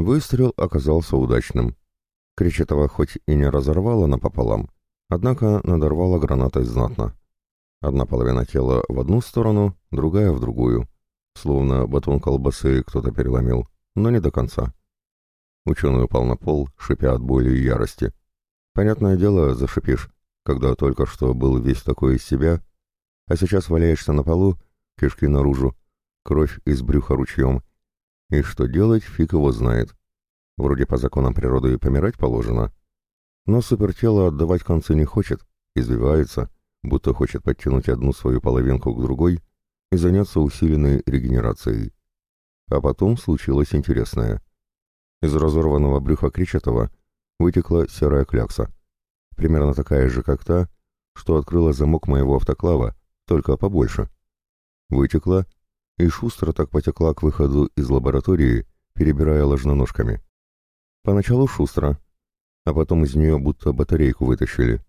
Выстрел оказался удачным. Кречетова хоть и не разорвала напополам, однако надорвала гранатой знатно. Одна половина тела в одну сторону, другая в другую. Словно батон колбасы кто-то переломил, но не до конца. Ученый упал на пол, шипя от боли и ярости. Понятное дело, зашипишь, когда только что был весь такой из себя, а сейчас валяешься на полу, кишки наружу, кровь из брюха ручьем. И что делать, фиг его знает. Вроде по законам природы и помирать положено. Но супертело отдавать концы не хочет, извивается, будто хочет подтянуть одну свою половинку к другой и заняться усиленной регенерацией. А потом случилось интересное. Из разорванного брюха Кричетова вытекла серая клякса. Примерно такая же, как та, что открыла замок моего автоклава, только побольше. Вытекла и шустро так потекла к выходу из лаборатории, перебирая ложноножками. Поначалу шустро, а потом из нее будто батарейку вытащили,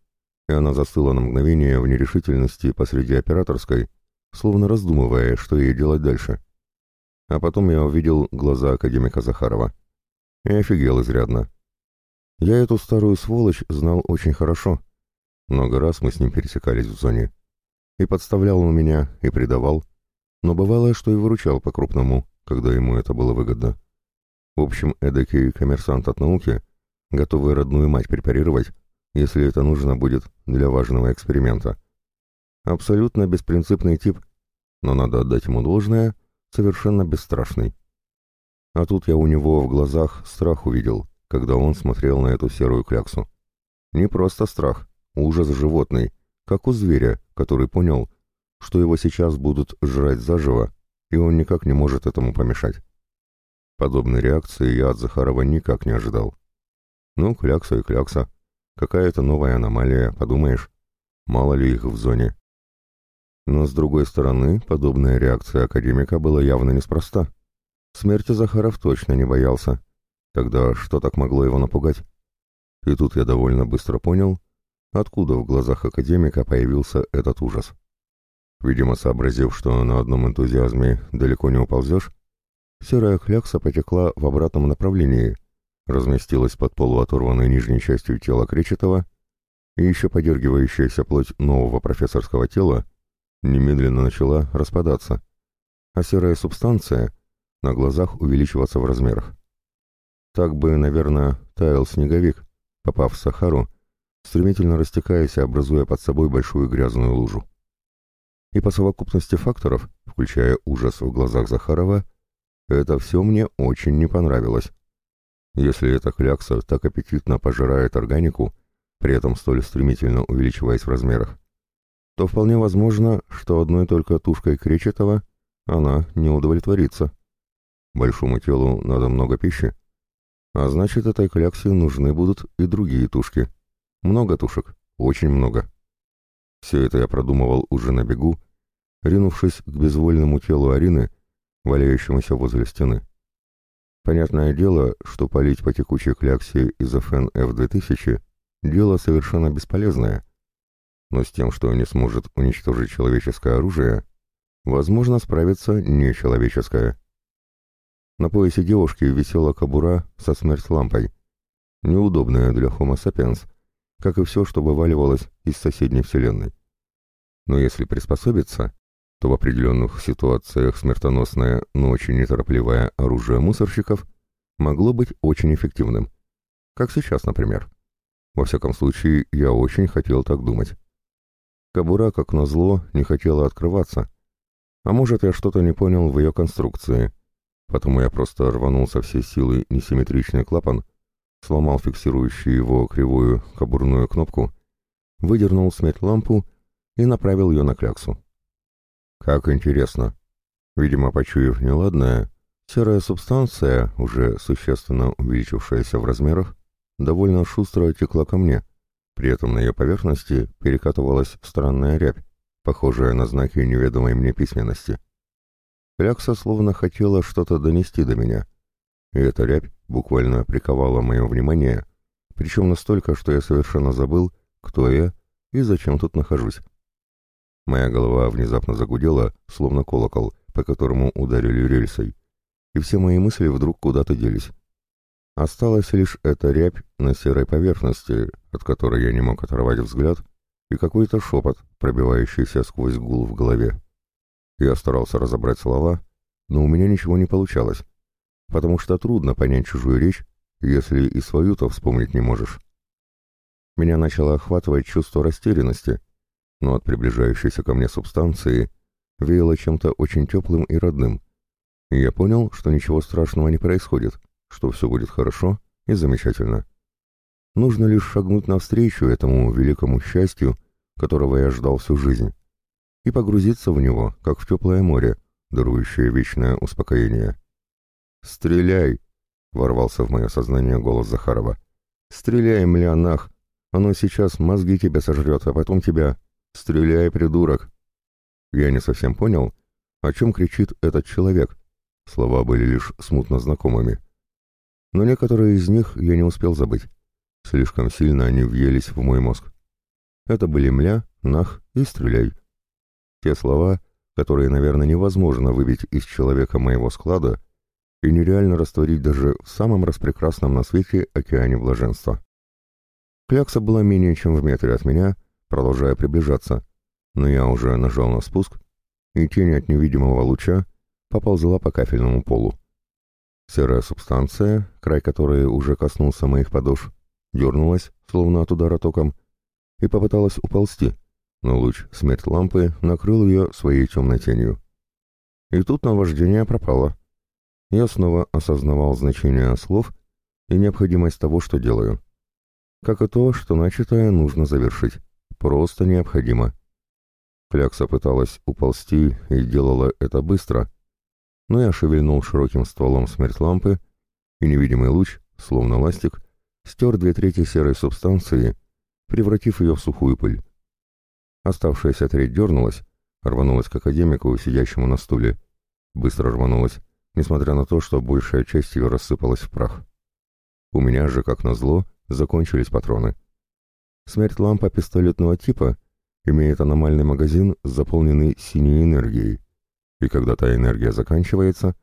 и она застыла на мгновение в нерешительности посреди операторской, словно раздумывая, что ей делать дальше. А потом я увидел глаза академика Захарова. И офигел изрядно. Я эту старую сволочь знал очень хорошо. Много раз мы с ним пересекались в зоне. И подставлял он меня, и предавал. Но бывало, что и выручал по-крупному, когда ему это было выгодно. В общем, эдакий коммерсант от науки, готовый родную мать препарировать, если это нужно будет для важного эксперимента. Абсолютно беспринципный тип, но надо отдать ему должное, совершенно бесстрашный. А тут я у него в глазах страх увидел, когда он смотрел на эту серую кляксу. Не просто страх, ужас животный, как у зверя, который понял, что его сейчас будут жрать заживо, и он никак не может этому помешать. Подобной реакции я от Захарова никак не ожидал. Ну, клякса и клякса. Какая-то новая аномалия, подумаешь. Мало ли их в зоне. Но, с другой стороны, подобная реакция академика была явно неспроста. Смерти Захаров точно не боялся. Тогда что так могло его напугать? И тут я довольно быстро понял, откуда в глазах академика появился этот ужас. Видимо, сообразив, что на одном энтузиазме далеко не уползешь, Серая клякса потекла в обратном направлении, разместилась под полуоторванной нижней частью тела Кречетова, и еще подергивающаяся плоть нового профессорского тела немедленно начала распадаться, а серая субстанция на глазах увеличиваться в размерах. Так бы, наверное, таял снеговик, попав в Сахару, стремительно растекаясь и образуя под собой большую грязную лужу. И по совокупности факторов, включая ужас в глазах Захарова, это все мне очень не понравилось. Если эта клякса так аппетитно пожирает органику, при этом столь стремительно увеличиваясь в размерах, то вполне возможно, что одной только тушкой кречетова она не удовлетворится. Большому телу надо много пищи, а значит, этой кляксе нужны будут и другие тушки. Много тушек, очень много. Все это я продумывал уже на бегу, ринувшись к безвольному телу Арины, валяющемуся возле стены. Понятное дело, что палить по текучей кляксе из ФН F-2000 — дело совершенно бесполезное, но с тем, что не сможет уничтожить человеческое оружие, возможно справиться нечеловеческое. На поясе девушки висела кобура со смерть-лампой, неудобная для Homo sapiens, как и все, что вываливалось из соседней вселенной. Но если приспособиться, то в определенных ситуациях смертоносное, но очень неторопливое оружие мусорщиков могло быть очень эффективным. Как сейчас, например. Во всяком случае, я очень хотел так думать. Кабура, как назло, не хотела открываться. А может, я что-то не понял в ее конструкции. Потому я просто рванул со всей силы несимметричный клапан, сломал фиксирующую его кривую кабурную кнопку, выдернул смерть лампу и направил ее на кляксу. Как интересно. Видимо, почуяв неладное, серая субстанция, уже существенно увеличившаяся в размерах, довольно шустро текла ко мне. При этом на ее поверхности перекатывалась странная рябь, похожая на знаки неведомой мне письменности. Клякса словно хотела что-то донести до меня, и эта рябь буквально приковала мое внимание, причем настолько, что я совершенно забыл, кто я и зачем тут нахожусь. Моя голова внезапно загудела, словно колокол, по которому ударили рельсой, и все мои мысли вдруг куда-то делись. Осталась лишь эта рябь на серой поверхности, от которой я не мог оторвать взгляд, и какой-то шепот, пробивающийся сквозь гул в голове. Я старался разобрать слова, но у меня ничего не получалось, потому что трудно понять чужую речь, если и свою-то вспомнить не можешь. Меня начало охватывать чувство растерянности, но от приближающейся ко мне субстанции веяло чем-то очень теплым и родным, и я понял, что ничего страшного не происходит, что все будет хорошо и замечательно. Нужно лишь шагнуть навстречу этому великому счастью, которого я ждал всю жизнь, и погрузиться в него, как в теплое море, дарующее вечное успокоение. «Стреляй!» — ворвался в мое сознание голос Захарова. «Стреляй, млянах! Оно сейчас мозги тебя сожрет, а потом тебя... Стреляй, придурок!» Я не совсем понял, о чем кричит этот человек. Слова были лишь смутно знакомыми. Но некоторые из них я не успел забыть. Слишком сильно они въелись в мой мозг. Это были «мля», «нах» и «стреляй». Те слова, которые, наверное, невозможно выбить из человека моего склада и нереально растворить даже в самом распрекрасном на свете океане блаженства. Клякса была менее чем в метре от меня, продолжая приближаться, но я уже нажал на спуск, и тень от невидимого луча поползла по кафельному полу. Серая субстанция, край которой уже коснулся моих подошв, дернулась, словно от удара током, и попыталась уползти, но луч смерть лампы накрыл ее своей темной тенью. И тут наваждение пропало. Я снова осознавал значение слов и необходимость того, что делаю. Как и то, что начатое нужно завершить. Просто необходимо. Клякса пыталась уползти и делала это быстро, но я шевельнул широким стволом смерть лампы, и невидимый луч, словно ластик, стер две трети серой субстанции, превратив ее в сухую пыль. Оставшаяся треть дернулась, рванулась к академику, сидящему на стуле. Быстро рванулась, несмотря на то, что большая часть ее рассыпалась в прах. У меня же, как назло, закончились патроны. Смерть лампа пистолетного типа имеет аномальный магазин, заполненный синей энергией, и когда та энергия заканчивается,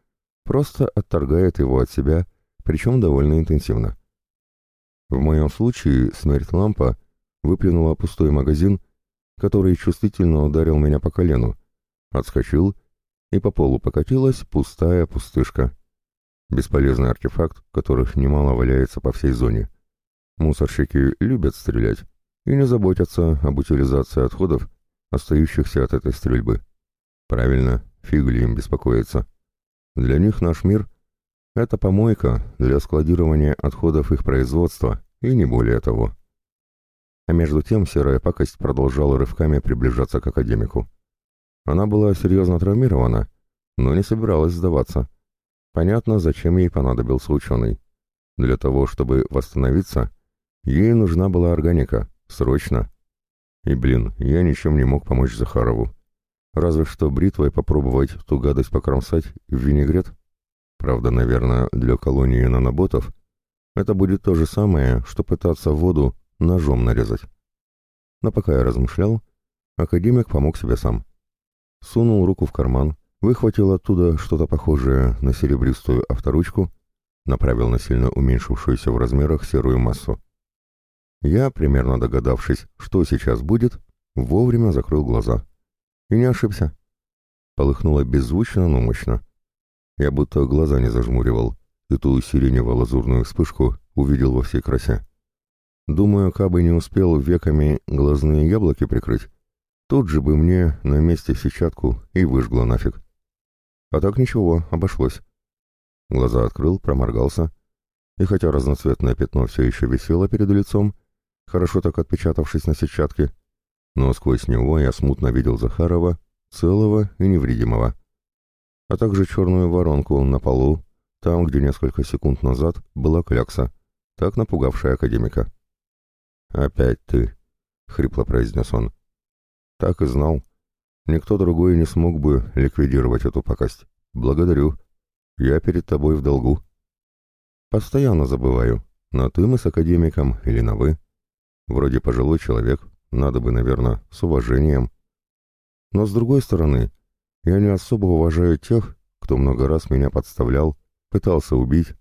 просто отторгает его от себя, причем довольно интенсивно. В моем случае смерть лампа выплюнула пустой магазин, который чувствительно ударил меня по колену, отскочил, и по полу покатилась пустая пустышка. Бесполезный артефакт, которых немало валяется по всей зоне. Мусорщики любят стрелять и не заботятся об утилизации отходов, остающихся от этой стрельбы. Правильно, фигли им беспокоиться. Для них наш мир — это помойка для складирования отходов их производства, и не более того. А между тем серая пакость продолжала рывками приближаться к академику. Она была серьезно травмирована, но не собиралась сдаваться. Понятно, зачем ей понадобился ученый. Для того, чтобы восстановиться, ей нужна была органика, срочно. И, блин, я ничем не мог помочь Захарову. Разве что бритвой попробовать ту гадость покромсать в винегрет. Правда, наверное, для колонии наноботов это будет то же самое, что пытаться воду ножом нарезать. Но пока я размышлял, академик помог себе сам. Сунул руку в карман, выхватил оттуда что-то похожее на серебристую авторучку, направил на сильно уменьшившуюся в размерах серую массу. Я, примерно догадавшись, что сейчас будет, вовремя закрыл глаза. И не ошибся. Полыхнуло беззвучно, но мощно. Я будто глаза не зажмуривал, и ту сиренево-лазурную вспышку увидел во всей красе. Думаю, кабы не успел веками глазные яблоки прикрыть, тут же бы мне на месте сетчатку и выжгло нафиг. А так ничего, обошлось. Глаза открыл, проморгался, и хотя разноцветное пятно все еще висело перед лицом, хорошо так отпечатавшись на сетчатке, но сквозь него я смутно видел Захарова, целого и невредимого, а также черную воронку на полу, там, где несколько секунд назад была клякса, так напугавшая академика. «Опять ты», — хрипло произнес он. «Так и знал. Никто другой не смог бы ликвидировать эту пакость. Благодарю. Я перед тобой в долгу». «Постоянно забываю, на «ты» мы с академиком или на «вы». Вроде пожилой человек, надо бы, наверное, с уважением. Но с другой стороны, я не особо уважаю тех, кто много раз меня подставлял, пытался убить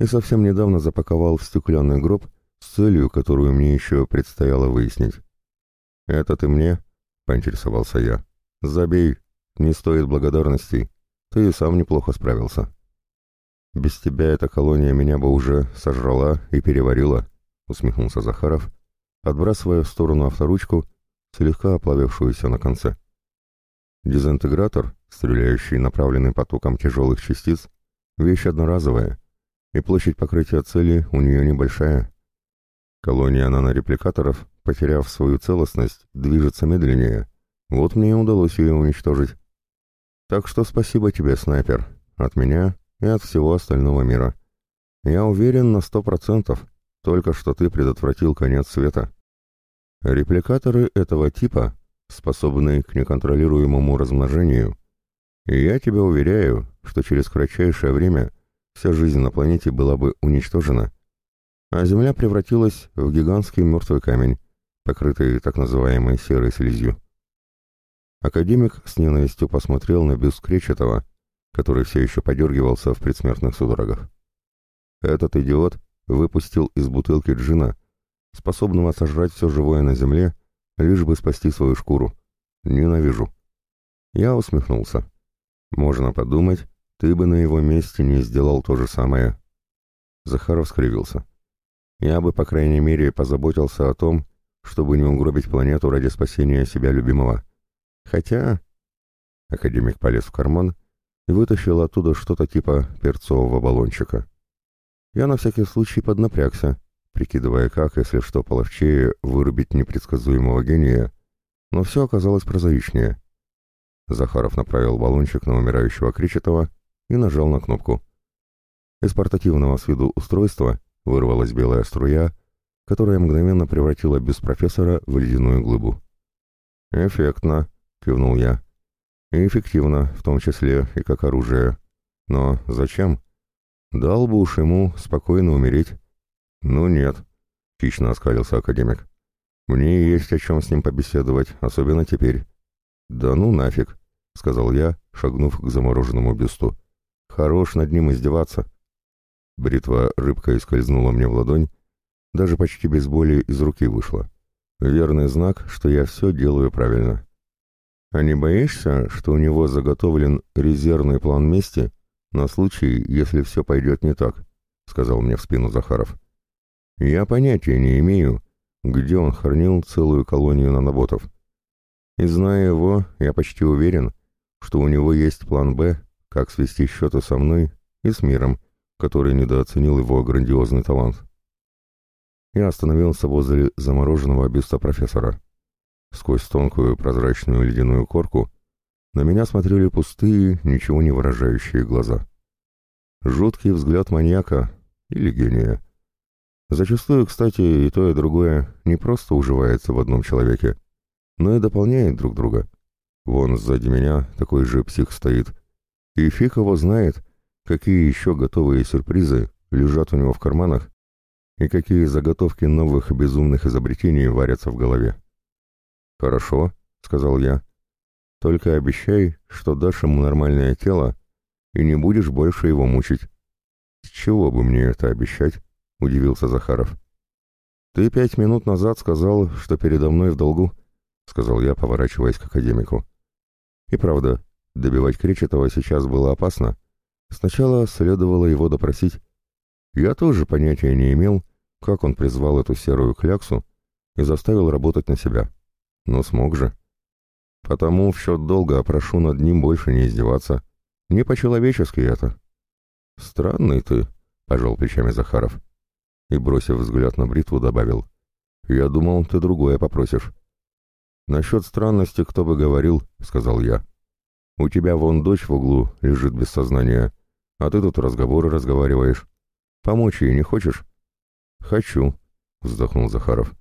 и совсем недавно запаковал в стеклянный гроб с целью, которую мне еще предстояло выяснить. «Это ты мне?» — поинтересовался я. «Забей, не стоит благодарностей, ты и сам неплохо справился». «Без тебя эта колония меня бы уже сожрала и переварила», — усмехнулся Захаров, отбрасывая в сторону авторучку, слегка оплавившуюся на конце. Дезинтегратор, стреляющий направленный потоком тяжелых частиц, вещь одноразовая, и площадь покрытия цели у нее небольшая. Колония нанорепликаторов, потеряв свою целостность, движется медленнее. Вот мне и удалось ее уничтожить. Так что спасибо тебе, снайпер, от меня и от всего остального мира. Я уверен на сто процентов, только что ты предотвратил конец света. Репликаторы этого типа способны к неконтролируемому размножению, и я тебя уверяю, что через кратчайшее время вся жизнь на планете была бы уничтожена, а Земля превратилась в гигантский мертвый камень, покрытый так называемой серой слизью. Академик с ненавистью посмотрел на бюст Кречетова, который все еще подергивался в предсмертных судорогах. Этот идиот выпустил из бутылки джина, способного сожрать все живое на земле, лишь бы спасти свою шкуру. Ненавижу. Я усмехнулся. Можно подумать, ты бы на его месте не сделал то же самое. Захаров скривился. Я бы, по крайней мере, позаботился о том, чтобы не угробить планету ради спасения себя любимого. Хотя... Академик полез в карман и вытащил оттуда что-то типа перцового баллончика. Я на всякий случай поднапрягся, прикидывая как, если что половчее, вырубить непредсказуемого гения, но все оказалось прозаичнее. Захаров направил баллончик на умирающего Кричетова и нажал на кнопку. Из портативного с виду устройства вырвалась белая струя, которая мгновенно превратила без профессора в ледяную глыбу. «Эффектно», — кивнул я. «И эффективно, в том числе и как оружие. Но зачем? Дал бы уж ему спокойно умереть». «Ну нет», — хищно оскалился академик. «Мне есть о чем с ним побеседовать, особенно теперь». «Да ну нафиг», — сказал я, шагнув к замороженному бюсту. «Хорош над ним издеваться». Бритва рыбкой скользнула мне в ладонь, даже почти без боли из руки вышла. Верный знак, что я все делаю правильно. А не боишься, что у него заготовлен резервный план мести на случай, если все пойдет не так? — сказал мне в спину Захаров. Я понятия не имею, где он хранил целую колонию наноботов. И зная его, я почти уверен, что у него есть план «Б», как свести счеты со мной и с миром, который недооценил его грандиозный талант. Я остановился возле замороженного бюста профессора. Сквозь тонкую прозрачную ледяную корку на меня смотрели пустые, ничего не выражающие глаза. Жуткий взгляд маньяка или гения. Зачастую, кстати, и то, и другое не просто уживается в одном человеке, но и дополняет друг друга. Вон сзади меня такой же псих стоит, и фиг его знает, какие еще готовые сюрпризы лежат у него в карманах и какие заготовки новых безумных изобретений варятся в голове. «Хорошо», — сказал я, — «только обещай, что дашь ему нормальное тело и не будешь больше его мучить». «С чего бы мне это обещать?» — удивился Захаров. «Ты пять минут назад сказал, что передо мной в долгу», — сказал я, поворачиваясь к академику. И правда, добивать Кречетова сейчас было опасно. Сначала следовало его допросить. Я тоже понятия не имел, как он призвал эту серую кляксу и заставил работать на себя. Но смог же. Потому в счет долга прошу над ним больше не издеваться. Не по-человечески это. Странный ты, — пожал плечами Захаров. И, бросив взгляд на бритву, добавил. Я думал, ты другое попросишь. Насчет странности кто бы говорил, — сказал я. У тебя вон дочь в углу лежит без сознания, а ты тут разговоры разговариваешь. Помочь ей не хочешь? «Хочу», — вздохнул Захаров.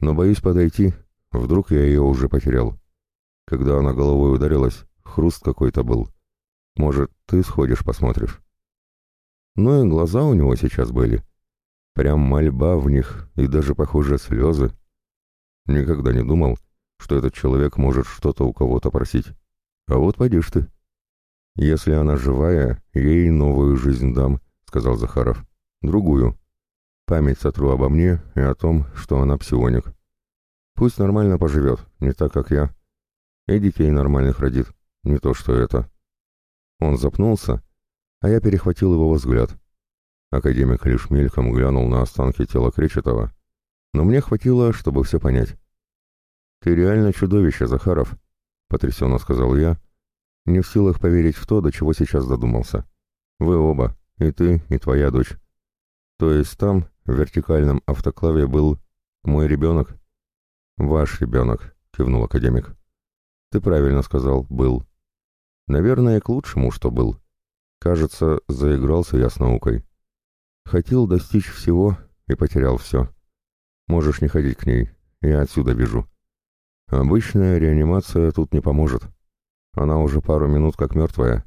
«Но боюсь подойти, вдруг я ее уже потерял. Когда она головой ударилась, хруст какой-то был. Может, ты сходишь посмотришь?» Ну и глаза у него сейчас были. Прям мольба в них и даже, похоже, слезы. Никогда не думал, что этот человек может что-то у кого-то просить. А вот пойдешь ты. «Если она живая, ей новую жизнь дам», — сказал Захаров. Другую. Память сотру обо мне и о том, что она псионик. Пусть нормально поживет, не так, как я. И детей нормальных родит, не то что это. Он запнулся, а я перехватил его взгляд. Академик лишь мельком глянул на останки тела Кречетова, но мне хватило, чтобы все понять. «Ты реально чудовище, Захаров», — потрясенно сказал я, не в силах поверить в то, до чего сейчас додумался. «Вы оба, и ты, и твоя дочь. То есть там, в вертикальном автоклаве, был мой ребенок?» «Ваш ребенок», — кивнул академик. «Ты правильно сказал, был. Наверное, к лучшему, что был. Кажется, заигрался я с наукой. Хотел достичь всего и потерял все. Можешь не ходить к ней, я отсюда вижу. Обычная реанимация тут не поможет. Она уже пару минут как мертвая.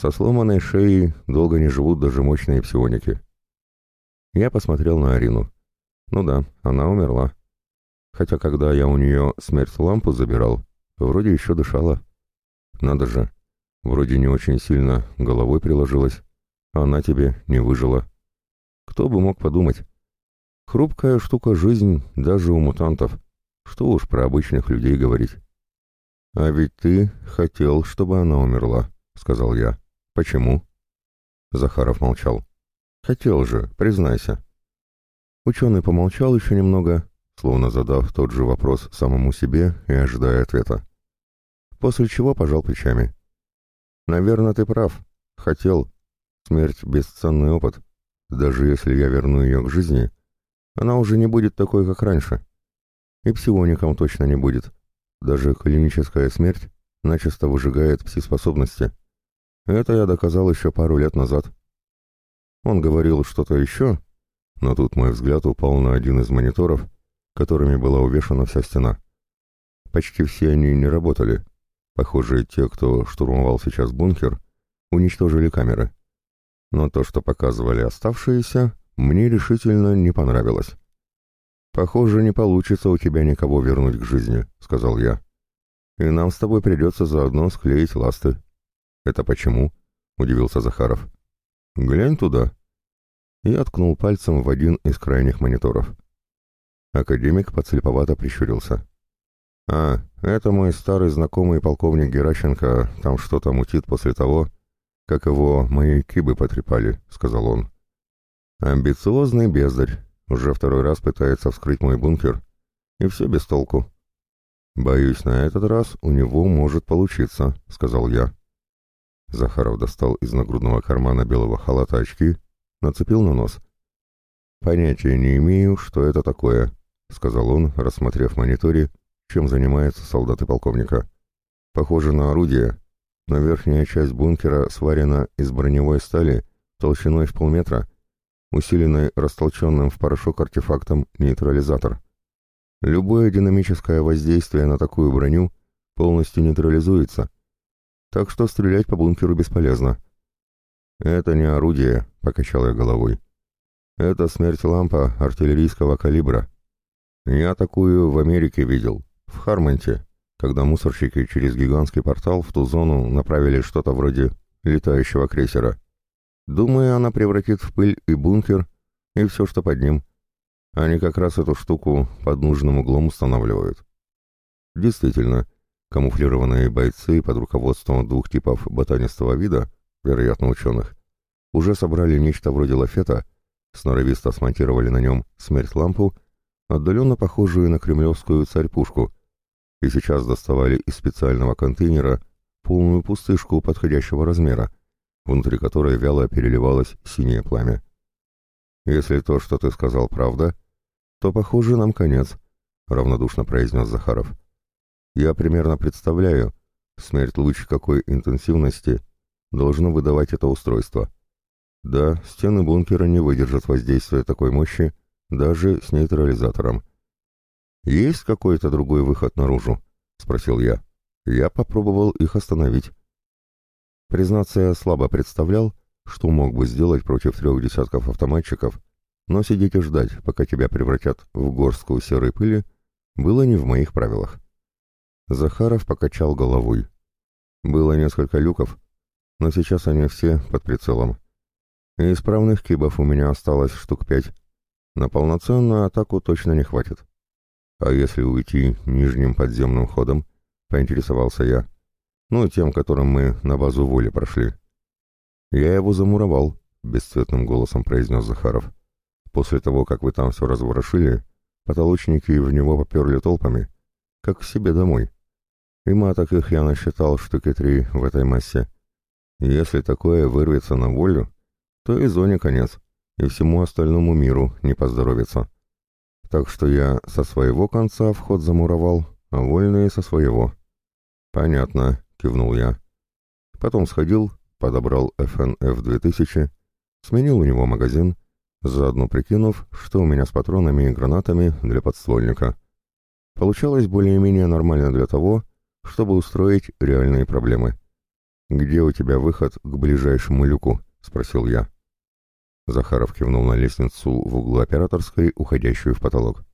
Со сломанной шеей долго не живут даже мощные псионики. Я посмотрел на Арину. Ну да, она умерла. Хотя когда я у нее смерть лампу забирал, вроде еще дышала. Надо же, вроде не очень сильно головой приложилась, а она тебе не выжила. Кто бы мог подумать? Хрупкая штука жизнь даже у мутантов. Что уж про обычных людей говорить. «А ведь ты хотел, чтобы она умерла», — сказал я. «Почему?» Захаров молчал. «Хотел же, признайся». Ученый помолчал еще немного, словно задав тот же вопрос самому себе и ожидая ответа. После чего пожал плечами. «Наверное, ты прав. Хотел. Смерть — бесценный опыт. Даже если я верну ее к жизни, она уже не будет такой, как раньше. И псиоником точно не будет. Даже клиническая смерть начисто выжигает пси-способности. Это я доказал еще пару лет назад. Он говорил что-то еще, но тут мой взгляд упал на один из мониторов, которыми была увешана вся стена. Почти все они не работали. Похоже, те, кто штурмовал сейчас бункер, уничтожили камеры но то, что показывали оставшиеся, мне решительно не понравилось. «Похоже, не получится у тебя никого вернуть к жизни», — сказал я. «И нам с тобой придется заодно склеить ласты». «Это почему?» — удивился Захаров. «Глянь туда». Я ткнул пальцем в один из крайних мониторов. Академик подслеповато прищурился. «А, это мой старый знакомый полковник Геращенко там что-то мутит после того, как его мои кибы потрепали», — сказал он. «Амбициозный бездарь, уже второй раз пытается вскрыть мой бункер, и все без толку». «Боюсь, на этот раз у него может получиться», — сказал я. Захаров достал из нагрудного кармана белого халата очки, нацепил на нос. «Понятия не имею, что это такое», — сказал он, рассмотрев мониторе, чем занимаются солдаты полковника. «Похоже на орудие, но верхняя часть бункера сварена из броневой стали толщиной в полметра, усиленной растолченным в порошок артефактом нейтрализатор. Любое динамическое воздействие на такую броню полностью нейтрализуется, так что стрелять по бункеру бесполезно. «Это не орудие», — покачал я головой. «Это смерть-лампа артиллерийского калибра. Я такую в Америке видел, в Хармонте, когда мусорщики через гигантский портал в ту зону направили что-то вроде летающего крейсера. Думаю, она превратит в пыль и бункер, и все, что под ним. Они как раз эту штуку под нужным углом устанавливают. Действительно, камуфлированные бойцы под руководством двух типов ботанистого вида, вероятно, ученых, уже собрали нечто вроде лафета, сноровисто смонтировали на нем смерть-лампу, отдаленно похожую на кремлевскую царь-пушку — и сейчас доставали из специального контейнера полную пустышку подходящего размера, внутри которой вяло переливалось синее пламя. «Если то, что ты сказал, правда, то, похоже, нам конец», — равнодушно произнес Захаров. «Я примерно представляю, смерть луч какой интенсивности должно выдавать это устройство. Да, стены бункера не выдержат воздействия такой мощи, даже с нейтрализатором. «Есть какой-то другой выход наружу?» — спросил я. Я попробовал их остановить. Признаться, я слабо представлял, что мог бы сделать против трех десятков автоматчиков, но сидеть и ждать, пока тебя превратят в горстку серой пыли, было не в моих правилах. Захаров покачал головой. Было несколько люков, но сейчас они все под прицелом. И исправных кибов у меня осталось штук пять. На полноценную атаку точно не хватит. А если уйти нижним подземным ходом, поинтересовался я. Ну, тем, которым мы на базу воли прошли. Я его замуровал, бесцветным голосом произнес Захаров. После того, как вы там все разворошили, потолочники в него поперли толпами, как к себе домой. И маток их я насчитал штуки три в этой массе. Если такое вырвется на волю, то и зоне конец, и всему остальному миру не поздоровится. Так что я со своего конца вход замуровал, а вольные со своего. «Понятно», — кивнул я. Потом сходил, подобрал FNF 2000, сменил у него магазин, заодно прикинув, что у меня с патронами и гранатами для подствольника. Получалось более-менее нормально для того, чтобы устроить реальные проблемы. «Где у тебя выход к ближайшему люку?» — спросил я. Захаров кивнул на лестницу в углу операторской, уходящую в потолок.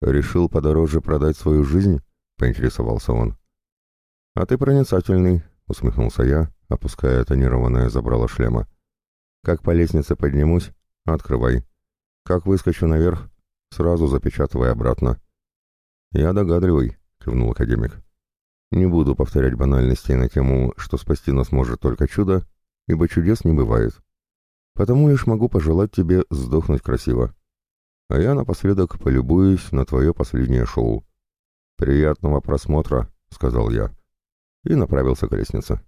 «Решил подороже продать свою жизнь?» — поинтересовался он. «А ты проницательный», — усмехнулся я, опуская тонированное забрало шлема. «Как по лестнице поднимусь, открывай. Как выскочу наверх, сразу запечатывай обратно». «Я догадливый», — кивнул академик. «Не буду повторять банальностей на тему, что спасти нас может только чудо, ибо чудес не бывает. Потому лишь могу пожелать тебе сдохнуть красиво. А я напоследок полюбуюсь на твое последнее шоу. «Приятного просмотра», — сказал я, и направился к лестнице.